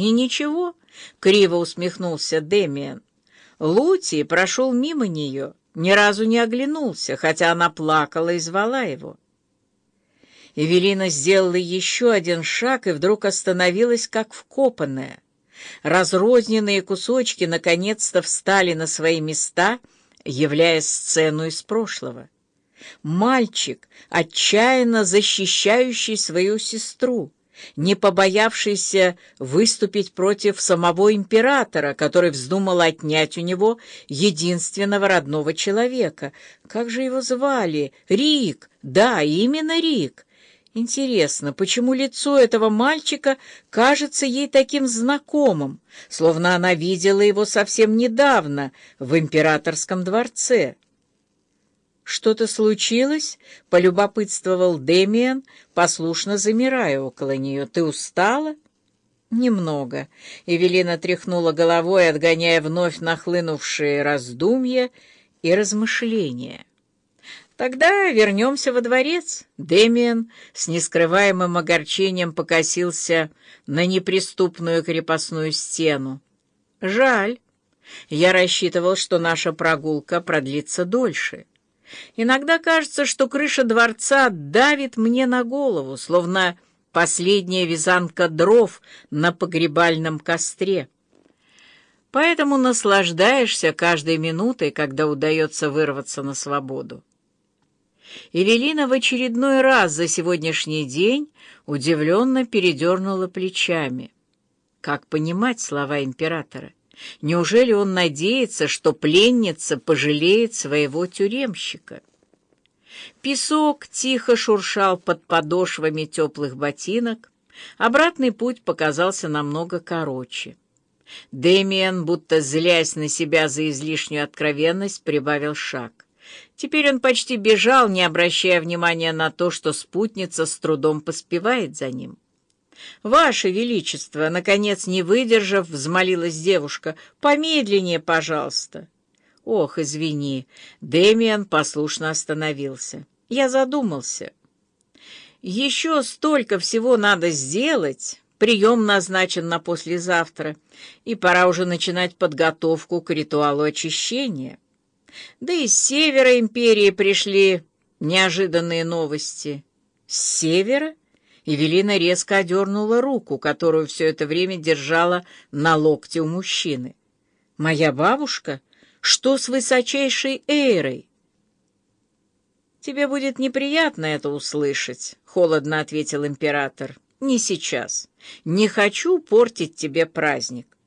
И ничего, — криво усмехнулся Демиан. Лути прошел мимо нее, ни разу не оглянулся, хотя она плакала и звала его. Эвелина сделала еще один шаг и вдруг остановилась, как вкопанная. Разрозненные кусочки наконец-то встали на свои места, являя сцену из прошлого. Мальчик, отчаянно защищающий свою сестру, не побоявшийся выступить против самого императора, который вздумал отнять у него единственного родного человека. Как же его звали? Рик! Да, именно Рик! Интересно, почему лицо этого мальчика кажется ей таким знакомым, словно она видела его совсем недавно в императорском дворце? «Что-то случилось?» — полюбопытствовал Демиан, послушно замирая около нее. «Ты устала?» «Немного». Эвелина тряхнула головой, отгоняя вновь нахлынувшие раздумья и размышления. «Тогда вернемся во дворец». Демиан с нескрываемым огорчением покосился на неприступную крепостную стену. «Жаль. Я рассчитывал, что наша прогулка продлится дольше». Иногда кажется, что крыша дворца давит мне на голову, словно последняя вязанка дров на погребальном костре. Поэтому наслаждаешься каждой минутой, когда удается вырваться на свободу. Эвелина в очередной раз за сегодняшний день удивленно передернула плечами. Как понимать слова императора? Неужели он надеется, что пленница пожалеет своего тюремщика? Песок тихо шуршал под подошвами теплых ботинок. Обратный путь показался намного короче. Дэмиан, будто злясь на себя за излишнюю откровенность, прибавил шаг. Теперь он почти бежал, не обращая внимания на то, что спутница с трудом поспевает за ним. «Ваше Величество!» — наконец, не выдержав, взмолилась девушка. «Помедленнее, пожалуйста!» «Ох, извини!» — Дэмиан послушно остановился. «Я задумался. Еще столько всего надо сделать!» Прием назначен на послезавтра, и пора уже начинать подготовку к ритуалу очищения. Да и с севера империи пришли неожиданные новости. С севера? Евелина резко одернула руку, которую все это время держала на локте у мужчины. «Моя бабушка? Что с высочайшей Эйрой?» «Тебе будет неприятно это услышать», — холодно ответил император. «Не сейчас. Не хочу портить тебе праздник».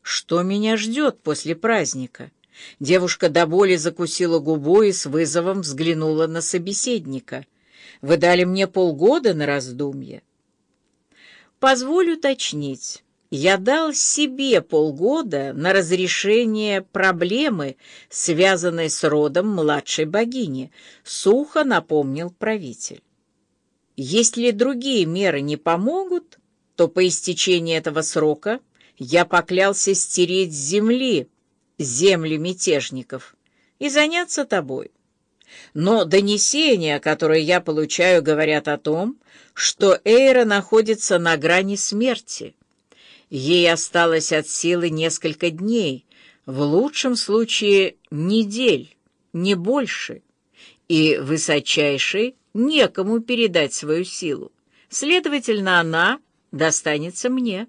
«Что меня ждет после праздника?» Девушка до боли закусила губу и с вызовом взглянула на собеседника — вы дали мне полгода на раздумье. Позволю уточнить. Я дал себе полгода на разрешение проблемы, связанной с родом младшей богини, сухо напомнил правитель. Если другие меры не помогут, то по истечении этого срока я поклялся стереть с земли земли мятежников и заняться тобой. Но донесения, которые я получаю, говорят о том, что Эйра находится на грани смерти. Ей осталось от силы несколько дней, в лучшем случае недель, не больше, и высочайшей некому передать свою силу. Следовательно, она достанется мне.